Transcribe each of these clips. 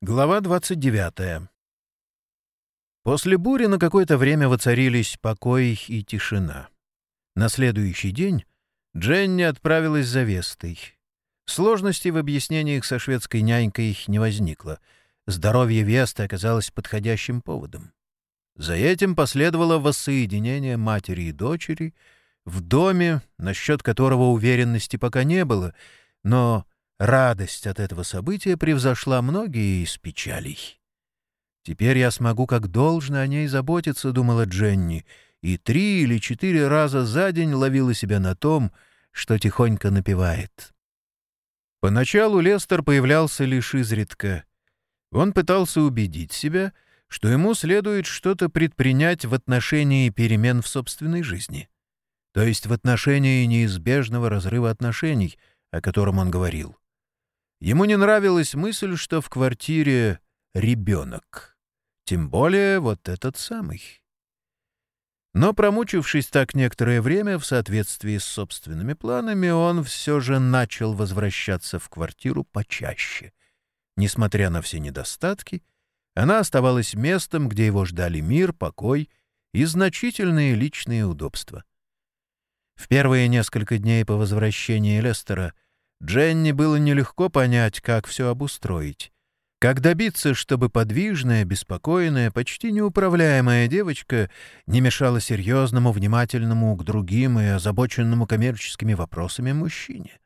Глава 29. После бури на какое-то время воцарились покой и тишина. На следующий день Дженни отправилась за Вестой. Сложностей в объяснениях со шведской нянькой не возникло. Здоровье Весты оказалось подходящим поводом. За этим последовало воссоединение матери и дочери в доме, насчет которого уверенности пока не было, но Радость от этого события превзошла многие из печалей. «Теперь я смогу как должно о ней заботиться», — думала Дженни, и три или четыре раза за день ловила себя на том, что тихонько напевает. Поначалу Лестер появлялся лишь изредка. Он пытался убедить себя, что ему следует что-то предпринять в отношении перемен в собственной жизни, то есть в отношении неизбежного разрыва отношений, о котором он говорил. Ему не нравилась мысль, что в квартире ребенок. Тем более вот этот самый. Но, промучившись так некоторое время в соответствии с собственными планами, он все же начал возвращаться в квартиру почаще. Несмотря на все недостатки, она оставалась местом, где его ждали мир, покой и значительные личные удобства. В первые несколько дней по возвращении Лестера — Дженни было нелегко понять, как все обустроить. Как добиться, чтобы подвижная, беспокойная, почти неуправляемая девочка не мешала серьезному, внимательному к другим и озабоченному коммерческими вопросами мужчине?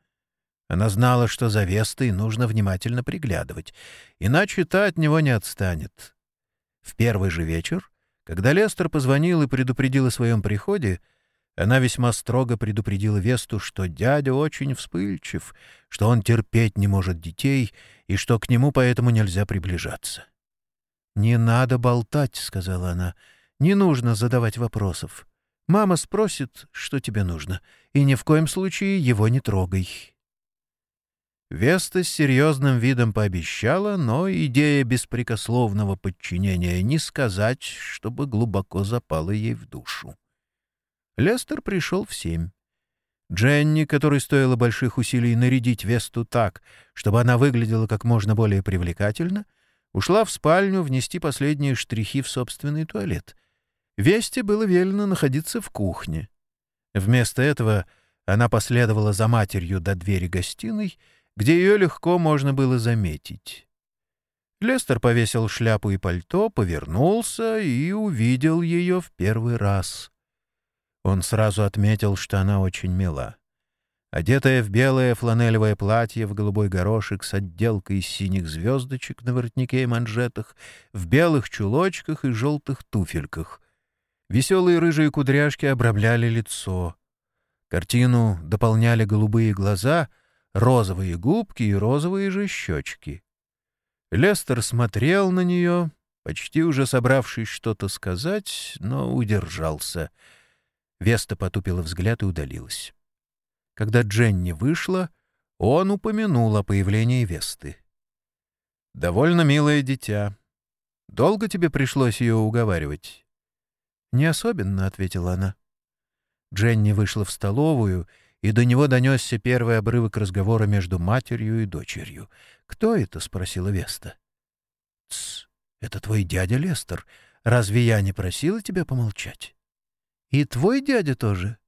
Она знала, что за Вестой нужно внимательно приглядывать, иначе та от него не отстанет. В первый же вечер, когда Лестер позвонил и предупредил о своем приходе, она весьма строго предупредила Весту, что дядя очень вспыльчив, что он терпеть не может детей и что к нему поэтому нельзя приближаться. «Не надо болтать», — сказала она. «Не нужно задавать вопросов. Мама спросит, что тебе нужно, и ни в коем случае его не трогай». Веста с серьезным видом пообещала, но идея беспрекословного подчинения не сказать, чтобы глубоко запала ей в душу. Лестер пришел в семь. Дженни, которой стоило больших усилий нарядить Весту так, чтобы она выглядела как можно более привлекательно, ушла в спальню внести последние штрихи в собственный туалет. Весте было велено находиться в кухне. Вместо этого она последовала за матерью до двери гостиной, где ее легко можно было заметить. Лестер повесил шляпу и пальто, повернулся и увидел ее в первый раз. Он сразу отметил, что она очень мила. Одетая в белое фланелевое платье в голубой горошек с отделкой из синих звездочек на воротнике и манжетах, в белых чулочках и желтых туфельках. Веселые рыжие кудряшки обрамляли лицо. Картину дополняли голубые глаза, розовые губки и розовые же щечки. Лестер смотрел на нее, почти уже собравшись что-то сказать, но удержался — Веста потупила взгляд и удалилась. Когда Дженни вышла, он упомянул о появлении Весты. «Довольно милое дитя. Долго тебе пришлось ее уговаривать?» «Не особенно», — ответила она. Дженни вышла в столовую, и до него донесся первый обрывок разговора между матерью и дочерью. «Кто это?» — спросила Веста. «Тсс, это твой дядя Лестер. Разве я не просила тебя помолчать?» И твой дядя тоже?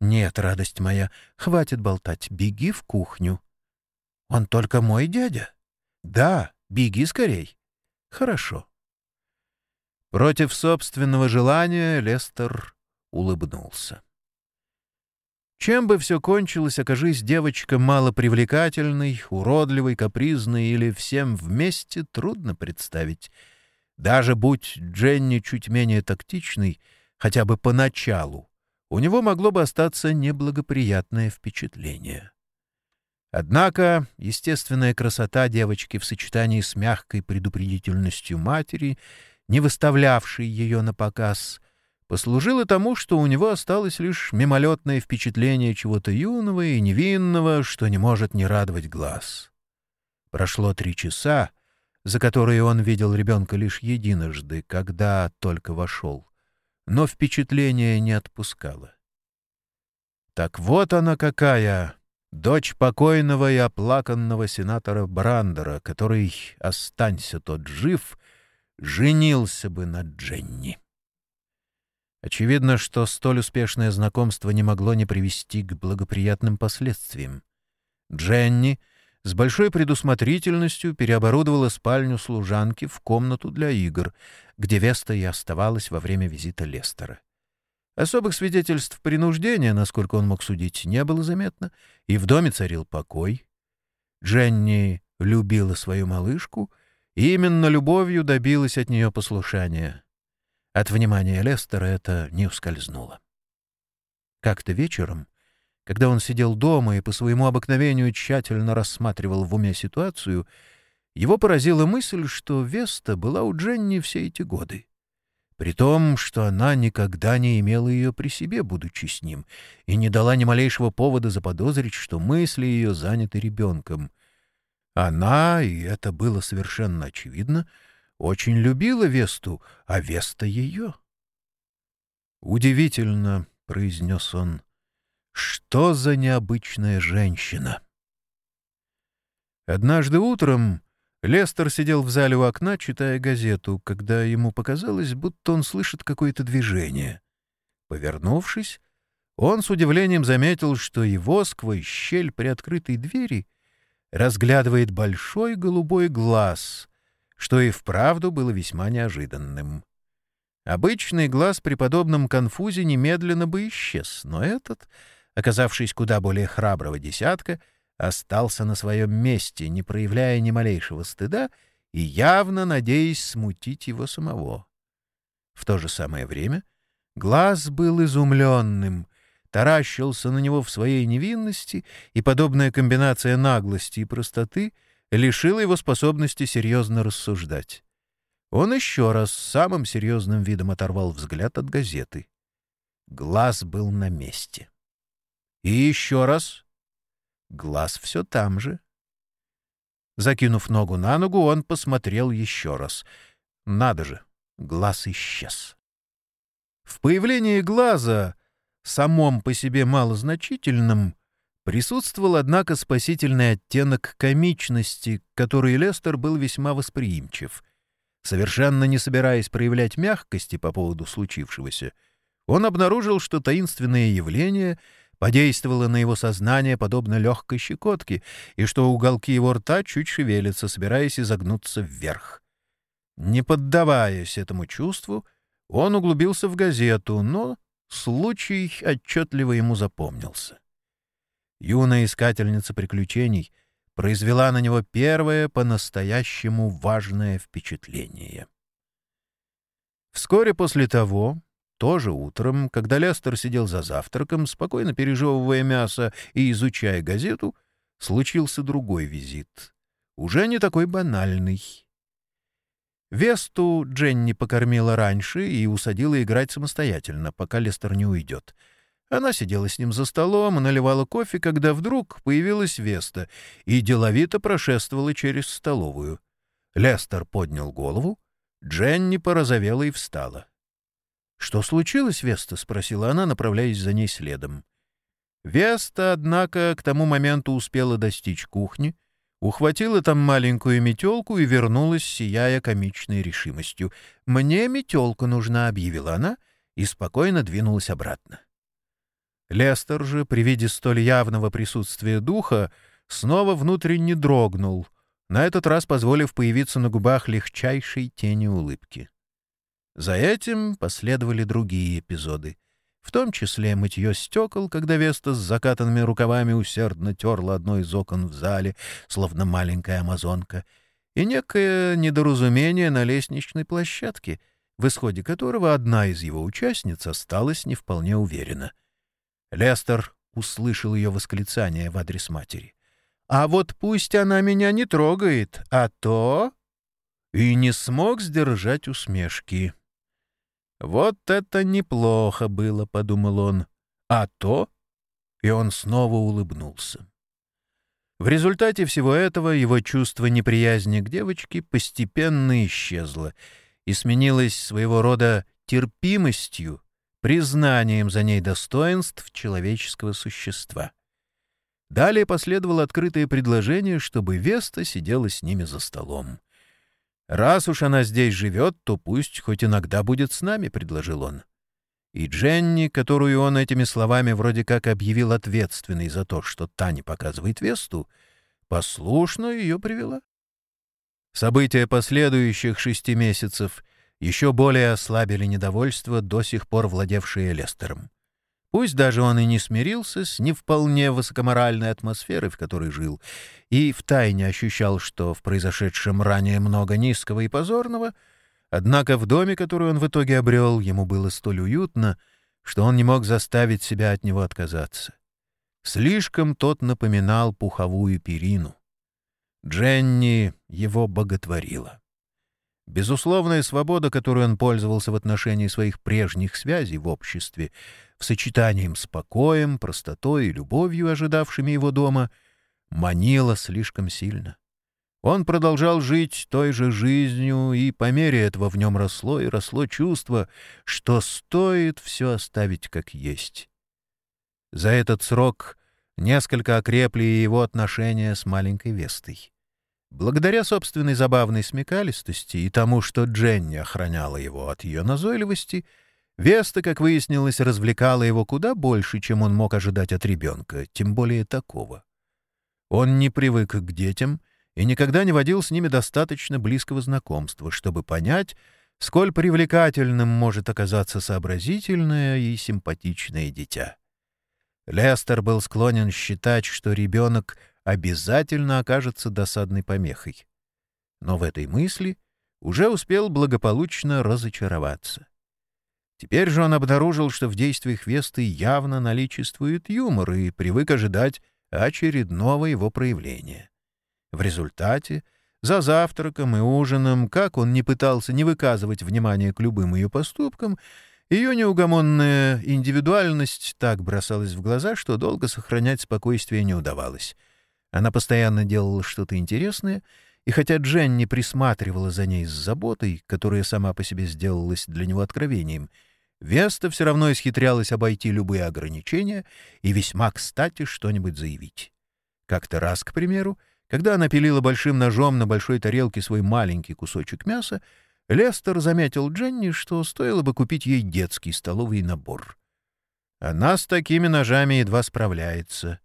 Нет, радость моя, хватит болтать, беги в кухню. Он только мой дядя? Да, беги скорей. Хорошо. Против собственного желания Лестер улыбнулся. Чем бы все кончилось, окажись девочка малопривлекательной, уродливой, капризной или всем вместе, трудно представить. Даже будь Дженни чуть менее тактичной — хотя бы поначалу, у него могло бы остаться неблагоприятное впечатление. Однако естественная красота девочки в сочетании с мягкой предупредительностью матери, не выставлявшей ее на показ, послужила тому, что у него осталось лишь мимолетное впечатление чего-то юного и невинного, что не может не радовать глаз. Прошло три часа, за которые он видел ребенка лишь единожды, когда только вошел но впечатление не отпускало. Так вот она какая, дочь покойного и оплаканного сенатора Брандера, который, останься тот жив, женился бы на Дженни. Очевидно, что столь успешное знакомство не могло не привести к благоприятным последствиям. Дженни с большой предусмотрительностью переоборудовала спальню служанки в комнату для игр, где Веста и оставалась во время визита Лестера. Особых свидетельств принуждения, насколько он мог судить, не было заметно, и в доме царил покой. Дженни любила свою малышку, и именно любовью добилась от нее послушания. От внимания Лестера это не ускользнуло. Как-то вечером, когда он сидел дома и по своему обыкновению тщательно рассматривал в уме ситуацию, его поразила мысль, что Веста была у Дженни все эти годы при том, что она никогда не имела ее при себе, будучи с ним, и не дала ни малейшего повода заподозрить, что мысли ее заняты ребенком. Она, и это было совершенно очевидно, очень любила Весту, а Веста ее. «Удивительно», — произнес он, — «что за необычная женщина?» Однажды утром Лестер сидел в зале у окна, читая газету, когда ему показалось, будто он слышит какое-то движение. Повернувшись, он с удивлением заметил, что его сквозь щель при открытой двери разглядывает большой голубой глаз, что и вправду было весьма неожиданным. Обычный глаз при подобном конфузе немедленно бы исчез, но этот, оказавшись куда более храброго десятка, — остался на своем месте, не проявляя ни малейшего стыда и явно надеясь смутить его самого. В то же самое время глаз был изумленным, таращился на него в своей невинности, и подобная комбинация наглости и простоты лишила его способности серьезно рассуждать. Он еще раз самым серьезным видом оторвал взгляд от газеты. Глаз был на месте. И еще раз Глаз все там же. Закинув ногу на ногу, он посмотрел еще раз. Надо же, глаз исчез. В появлении глаза, самом по себе малозначительном, присутствовал, однако, спасительный оттенок комичности, к которой Лестер был весьма восприимчив. Совершенно не собираясь проявлять мягкости по поводу случившегося, он обнаружил, что таинственное явление — подействовало на его сознание подобно легкой щекотке, и что уголки его рта чуть шевелятся, собираясь изогнуться вверх. Не поддаваясь этому чувству, он углубился в газету, но случай отчетливо ему запомнился. Юная искательница приключений произвела на него первое по-настоящему важное впечатление. Вскоре после того тоже утром, когда Лестер сидел за завтраком, спокойно пережевывая мясо и изучая газету, случился другой визит. Уже не такой банальный. Весту Дженни покормила раньше и усадила играть самостоятельно, пока Лестер не уйдет. Она сидела с ним за столом и наливала кофе, когда вдруг появилась Веста и деловито прошествовала через столовую. Лестер поднял голову, Дженни порозовела и встала. «Что случилось, Веста?» — спросила она, направляясь за ней следом. Веста, однако, к тому моменту успела достичь кухни, ухватила там маленькую метелку и вернулась, сияя комичной решимостью. «Мне метелка нужна», — объявила она, и спокойно двинулась обратно. Лестер же, при виде столь явного присутствия духа, снова внутренне дрогнул, на этот раз позволив появиться на губах легчайшей тени улыбки. За этим последовали другие эпизоды, в том числе мытье стекол, когда Веста с закатанными рукавами усердно терла одно из окон в зале, словно маленькая амазонка, и некое недоразумение на лестничной площадке, в исходе которого одна из его участниц осталась не вполне уверена. Лестер услышал ее восклицание в адрес матери. «А вот пусть она меня не трогает, а то...» И не смог сдержать усмешки. «Вот это неплохо было», — подумал он. «А то...» И он снова улыбнулся. В результате всего этого его чувство неприязни к девочке постепенно исчезло и сменилось своего рода терпимостью, признанием за ней достоинств человеческого существа. Далее последовало открытое предложение, чтобы Веста сидела с ними за столом. «Раз уж она здесь живет, то пусть хоть иногда будет с нами», — предложил он. И Дженни, которую он этими словами вроде как объявил ответственной за то, что та не показывает Весту, послушно ее привела. События последующих шести месяцев еще более ослабили недовольство, до сих пор владевшее Лестером. Пусть даже он и не смирился с не вполне высокоморальной атмосферой, в которой жил, и втайне ощущал, что в произошедшем ранее много низкого и позорного — Однако в доме, который он в итоге обрел, ему было столь уютно, что он не мог заставить себя от него отказаться. Слишком тот напоминал пуховую перину. Дженни его боготворила. Безусловная свобода, которой он пользовался в отношении своих прежних связей в обществе, в сочетании с покоем, простотой и любовью, ожидавшими его дома, манила слишком сильно. Он продолжал жить той же жизнью, и по мере этого в нем росло и росло чувство, что стоит все оставить как есть. За этот срок несколько окрепли его отношения с маленькой Вестой. Благодаря собственной забавной смекалистости и тому, что Дженни охраняла его от ее назойливости, Веста, как выяснилось, развлекала его куда больше, чем он мог ожидать от ребенка, тем более такого. Он не привык к детям — и никогда не водил с ними достаточно близкого знакомства, чтобы понять, сколь привлекательным может оказаться сообразительное и симпатичное дитя. Лестер был склонен считать, что ребенок обязательно окажется досадной помехой. Но в этой мысли уже успел благополучно разочароваться. Теперь же он обнаружил, что в действиях Весты явно наличествует юмор и привык ожидать очередного его проявления. В результате, за завтраком и ужином, как он не пытался не выказывать внимания к любым ее поступкам, ее неугомонная индивидуальность так бросалась в глаза, что долго сохранять спокойствие не удавалось. Она постоянно делала что-то интересное, и хотя Джен не присматривала за ней с заботой, которая сама по себе сделалась для него откровением, Веста все равно исхитрялась обойти любые ограничения и весьма кстати что-нибудь заявить. Как-то раз, к примеру, когда она пилила большим ножом на большой тарелке свой маленький кусочек мяса, Лестер заметил Дженни, что стоило бы купить ей детский столовый набор. Она с такими ножами едва справляется.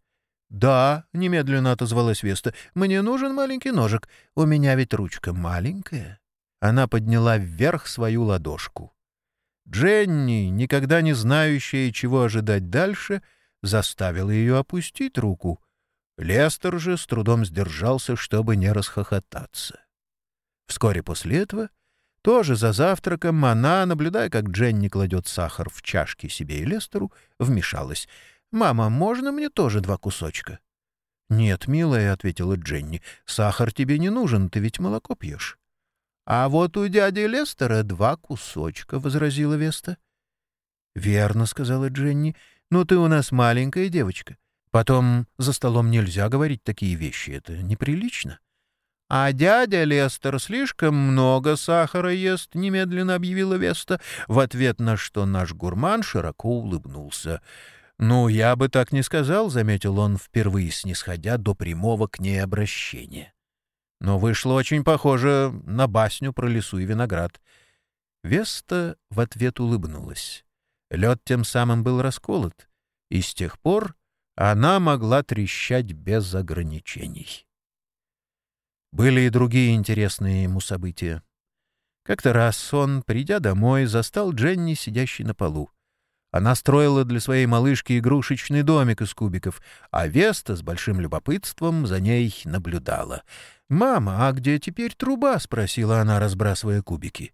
«Да», — немедленно отозвалась Веста, — «мне нужен маленький ножик. У меня ведь ручка маленькая». Она подняла вверх свою ладошку. Дженни, никогда не знающая, чего ожидать дальше, заставила ее опустить руку — Лестер же с трудом сдержался, чтобы не расхохотаться. Вскоре после этого, тоже за завтраком, она, наблюдая, как Дженни кладет сахар в чашки себе и Лестеру, вмешалась. «Мама, можно мне тоже два кусочка?» «Нет, милая», — ответила Дженни, — «сахар тебе не нужен, ты ведь молоко пьешь». «А вот у дяди Лестера два кусочка», — возразила Веста. «Верно», — сказала Дженни, — «но ты у нас маленькая девочка. Потом за столом нельзя говорить такие вещи, это неприлично. — А дядя Лестер слишком много сахара ест, — немедленно объявила Веста, в ответ на что наш гурман широко улыбнулся. — Ну, я бы так не сказал, — заметил он, впервые снисходя до прямого к ней обращения. Но вышло очень похоже на басню про лесу и виноград. Веста в ответ улыбнулась. Лед тем самым был расколот, и с тех пор она могла трещать без ограничений. Были и другие интересные ему события. Как-то раз он, придя домой, застал Дженни, сидящей на полу. Она строила для своей малышки игрушечный домик из кубиков, а Веста с большим любопытством за ней наблюдала. «Мама, а где теперь труба?» — спросила она, разбрасывая кубики.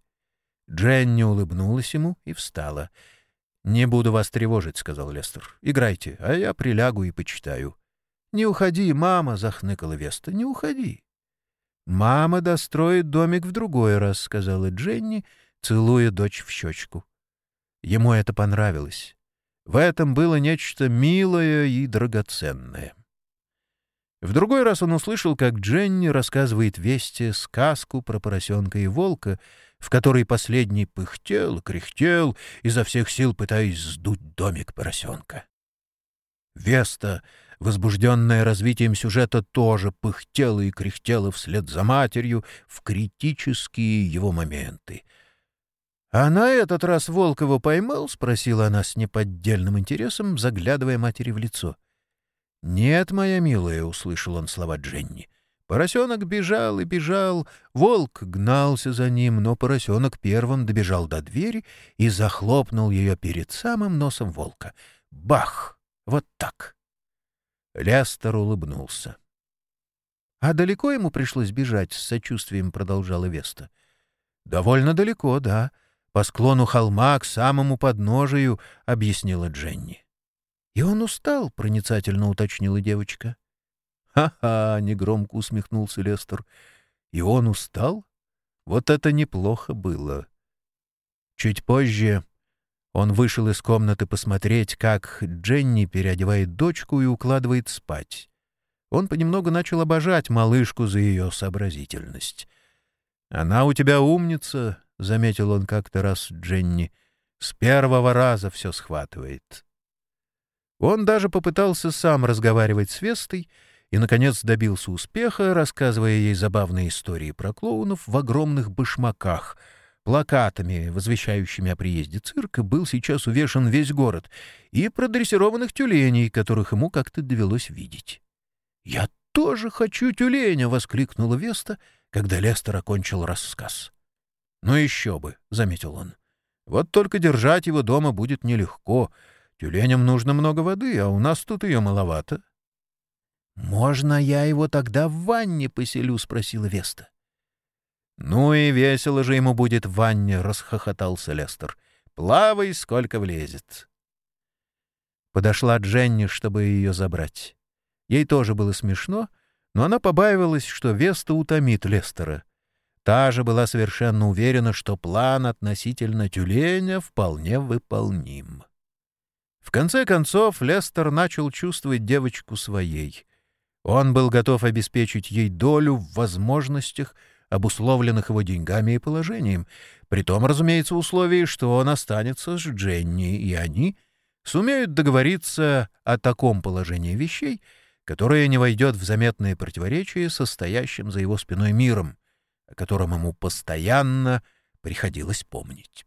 Дженни улыбнулась ему и встала — «Не буду вас тревожить», — сказал Лестер. «Играйте, а я прилягу и почитаю». «Не уходи, мама», — захныкала Веста, — «не уходи». «Мама достроит домик в другой раз», — сказала Дженни, целуя дочь в щечку. Ему это понравилось. В этом было нечто милое и драгоценное. В другой раз он услышал, как Дженни рассказывает Весте сказку про поросенка и волка, в которой последний пыхтел, кряхтел, изо всех сил пытаясь сдуть домик поросенка. Веста возбужденная развитием сюжета, тоже пыхтела и кряхтела вслед за матерью в критические его моменты. «А на этот раз Волкова поймал?» — спросила она с неподдельным интересом, заглядывая матери в лицо. «Нет, моя милая», — услышал он слова Дженни. Поросенок бежал и бежал, волк гнался за ним, но поросенок первым добежал до двери и захлопнул ее перед самым носом волка. Бах! Вот так. Лестер улыбнулся. «А далеко ему пришлось бежать?» — с сочувствием продолжала Веста. «Довольно далеко, да. По склону холма к самому подножию», — объяснила Дженни. «И он устал?» — проницательно уточнила девочка. «Ха-ха!» — негромко усмехнулся Лестер. «И он устал? Вот это неплохо было». Чуть позже он вышел из комнаты посмотреть, как Дженни переодевает дочку и укладывает спать. Он понемногу начал обожать малышку за ее сообразительность. «Она у тебя умница», — заметил он как-то раз Дженни. «С первого раза все схватывает». Он даже попытался сам разговаривать с Вестой, и, наконец, добился успеха, рассказывая ей забавные истории про клоунов в огромных башмаках. Плакатами, возвещающими о приезде цирка, был сейчас увешан весь город, и про дрессированных тюленей, которых ему как-то довелось видеть. «Я тоже хочу тюленя!» — воскликнула Веста, когда Лестер окончил рассказ. «Ну еще бы!» — заметил он. «Вот только держать его дома будет нелегко. Тюленям нужно много воды, а у нас тут ее маловато». «Можно я его тогда в ванне поселю?» — спросила Веста. «Ну и весело же ему будет в ванне», — расхохотался Лестер. «Плавай, сколько влезет». Подошла Дженни, чтобы ее забрать. Ей тоже было смешно, но она побаивалась, что Веста утомит Лестера. Та же была совершенно уверена, что план относительно тюленя вполне выполним. В конце концов Лестер начал чувствовать девочку своей — он был готов обеспечить ей долю в возможностях, обусловленных его деньгами и положением, при том, разумеется, условии, что он останется с Дженни, и они сумеют договориться о таком положении вещей, которое не войдет в заметное противоречие состоящим за его спиной миром, о котором ему постоянно приходилось помнить.